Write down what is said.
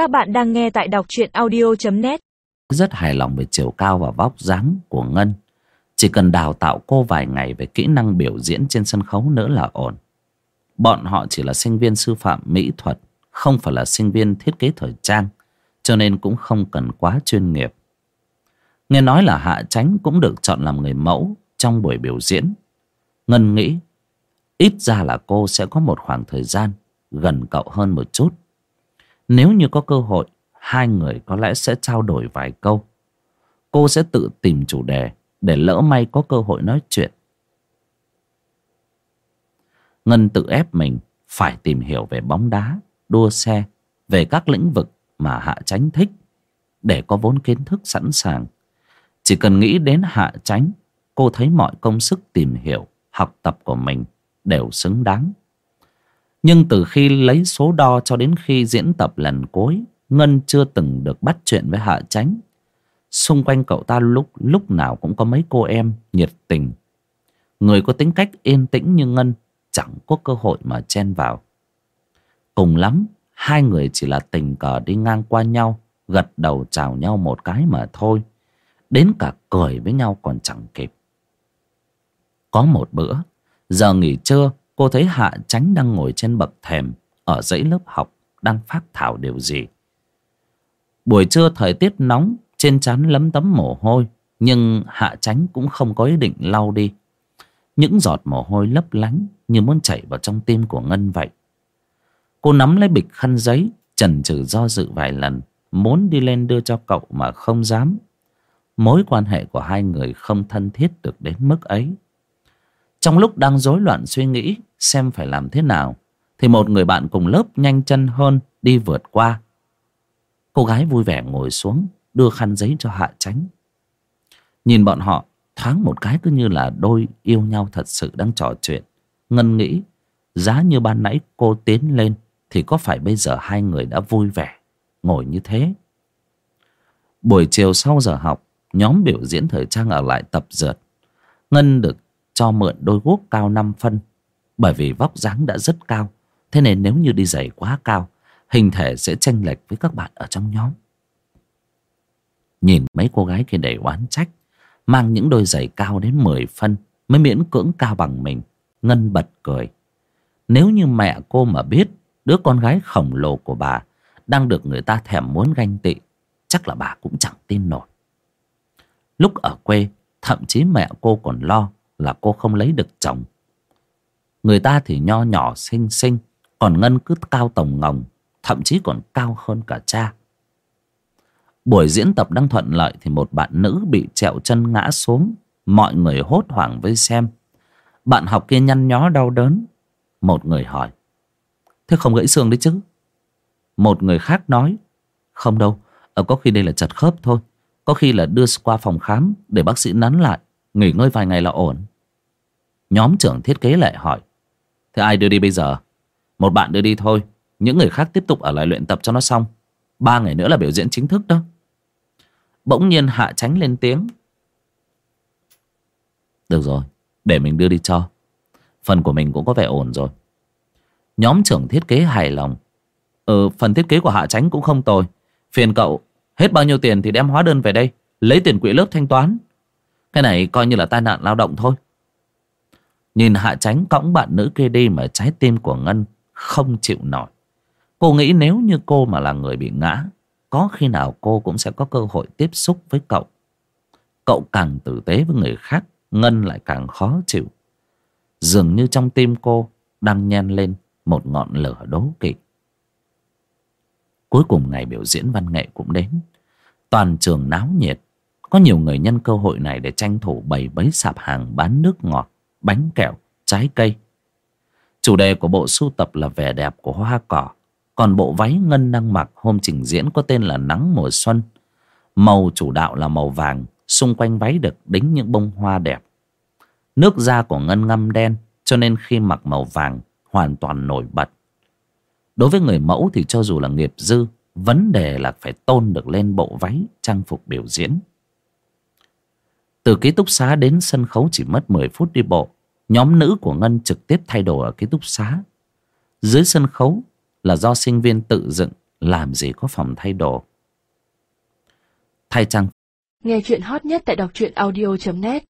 Các bạn đang nghe tại đọc truyện audio.net Rất hài lòng về chiều cao và vóc dáng của Ngân. Chỉ cần đào tạo cô vài ngày về kỹ năng biểu diễn trên sân khấu nữa là ổn. Bọn họ chỉ là sinh viên sư phạm mỹ thuật, Không phải là sinh viên thiết kế thời trang, Cho nên cũng không cần quá chuyên nghiệp. Nghe nói là Hạ tránh cũng được chọn làm người mẫu trong buổi biểu diễn. Ngân nghĩ, ít ra là cô sẽ có một khoảng thời gian gần cậu hơn một chút nếu như có cơ hội, hai người có lẽ sẽ trao đổi vài câu. Cô sẽ tự tìm chủ đề để lỡ may có cơ hội nói chuyện. Ngân tự ép mình phải tìm hiểu về bóng đá, đua xe, về các lĩnh vực mà hạ tránh thích để có vốn kiến thức sẵn sàng. Chỉ cần nghĩ đến hạ tránh cô thấy mọi công sức tìm hiểu, học tập của mình đều xứng đáng nhưng từ khi lấy số đo cho đến khi diễn tập lần cuối, ngân chưa từng được bắt chuyện với hạ chánh. Xung quanh cậu ta lúc lúc nào cũng có mấy cô em nhiệt tình. Người có tính cách yên tĩnh như ngân chẳng có cơ hội mà chen vào. Cùng lắm, hai người chỉ là tình cờ đi ngang qua nhau, gật đầu chào nhau một cái mà thôi. Đến cả cười với nhau còn chẳng kịp. Có một bữa, giờ nghỉ trưa cô thấy hạ chánh đang ngồi trên bậc thềm, ở dãy lớp học, đang phát thảo điều gì. Buổi trưa thời tiết nóng, trên trán lấm tấm mồ hôi, nhưng hạ chánh cũng không có ý định lau đi. Những giọt mồ hôi lấp lánh như muốn chảy vào trong tim của ngân vậy. Cô nắm lấy bịch khăn giấy, chần chừ do dự vài lần, muốn đi lên đưa cho cậu mà không dám. Mối quan hệ của hai người không thân thiết được đến mức ấy trong lúc đang rối loạn suy nghĩ xem phải làm thế nào, thì một người bạn cùng lớp nhanh chân hơn đi vượt qua. Cô gái vui vẻ ngồi xuống, đưa khăn giấy cho hạ tránh nhìn bọn họ, thoáng một cái cứ như là đôi yêu nhau thật sự đang trò chuyện, ngân nghĩ, giá như ban nãy cô tiến lên thì có phải bây giờ hai người đã vui vẻ, ngồi như thế? Buổi chiều sau giờ học, nhóm biểu diễn thời trang ở lại tập dượt. Ngân được cho mượn đôi guốc cao năm phân. Bởi vì vóc dáng đã rất cao, thế nên nếu như đi giày quá cao, hình thể sẽ chênh lệch với các bạn ở trong nhóm. Nhìn mấy cô gái kia đầy oán trách, mang những đôi giày cao đến mười phân mới miễn cưỡng cao bằng mình, ngân bật cười. Nếu như mẹ cô mà biết đứa con gái khổng lồ của bà đang được người ta thèm muốn ganh tị, chắc là bà cũng chẳng tin nổi. Lúc ở quê, thậm chí mẹ cô còn lo là cô không lấy được chồng. Người ta thì nho nhỏ xinh xinh, còn ngân cứ cao tổng ngồng thậm chí còn cao hơn cả cha. Buổi diễn tập đang thuận lợi thì một bạn nữ bị trẹo chân ngã xuống, mọi người hốt hoảng với xem. Bạn học kia nhăn nhó đau đớn. Một người hỏi, thế không gãy xương đấy chứ? Một người khác nói, không đâu ờ, có khi đây là chật khớp thôi. Có khi là đưa qua phòng khám để bác sĩ nắn lại, nghỉ ngơi vài ngày là ổn nhóm trưởng thiết kế lại hỏi, thế ai đưa đi bây giờ? Một bạn đưa đi thôi, những người khác tiếp tục ở lại luyện tập cho nó xong. Ba ngày nữa là biểu diễn chính thức đó. Bỗng nhiên hạ tránh lên tiếng, được rồi, để mình đưa đi cho. Phần của mình cũng có vẻ ổn rồi. Nhóm trưởng thiết kế hài lòng ừ phần thiết kế của hạ tránh cũng không tồi. Phiền cậu, hết bao nhiêu tiền thì đem hóa đơn về đây, lấy tiền quỹ lớp thanh toán. Cái này coi như là tai nạn lao động thôi. Nhìn Hạ Tránh cõng bạn nữ kia đi mà trái tim của Ngân không chịu nổi. Cô nghĩ nếu như cô mà là người bị ngã, có khi nào cô cũng sẽ có cơ hội tiếp xúc với cậu. Cậu càng tử tế với người khác, Ngân lại càng khó chịu. Dường như trong tim cô đang nhen lên một ngọn lửa đố kỵ. Cuối cùng ngày biểu diễn văn nghệ cũng đến. Toàn trường náo nhiệt. Có nhiều người nhân cơ hội này để tranh thủ bày bấy sạp hàng bán nước ngọt bánh kẹo, trái cây. Chủ đề của bộ sưu tập là vẻ đẹp của hoa cỏ. Còn bộ váy Ngân đang mặc hôm trình diễn có tên là Nắng mùa xuân. Màu chủ đạo là màu vàng, xung quanh váy được đính những bông hoa đẹp. Nước da của Ngân ngâm đen, cho nên khi mặc màu vàng hoàn toàn nổi bật. Đối với người mẫu thì cho dù là nghiệp dư, vấn đề là phải tôn được lên bộ váy trang phục biểu diễn. Từ ký túc xá đến sân khấu chỉ mất 10 phút đi bộ. Nhóm nữ của Ngân trực tiếp thay đồ ở ký túc xá. Dưới sân khấu là do sinh viên tự dựng, làm gì có phòng thay đồ thay trang Nghe chuyện hot nhất tại đọc truyện audio.net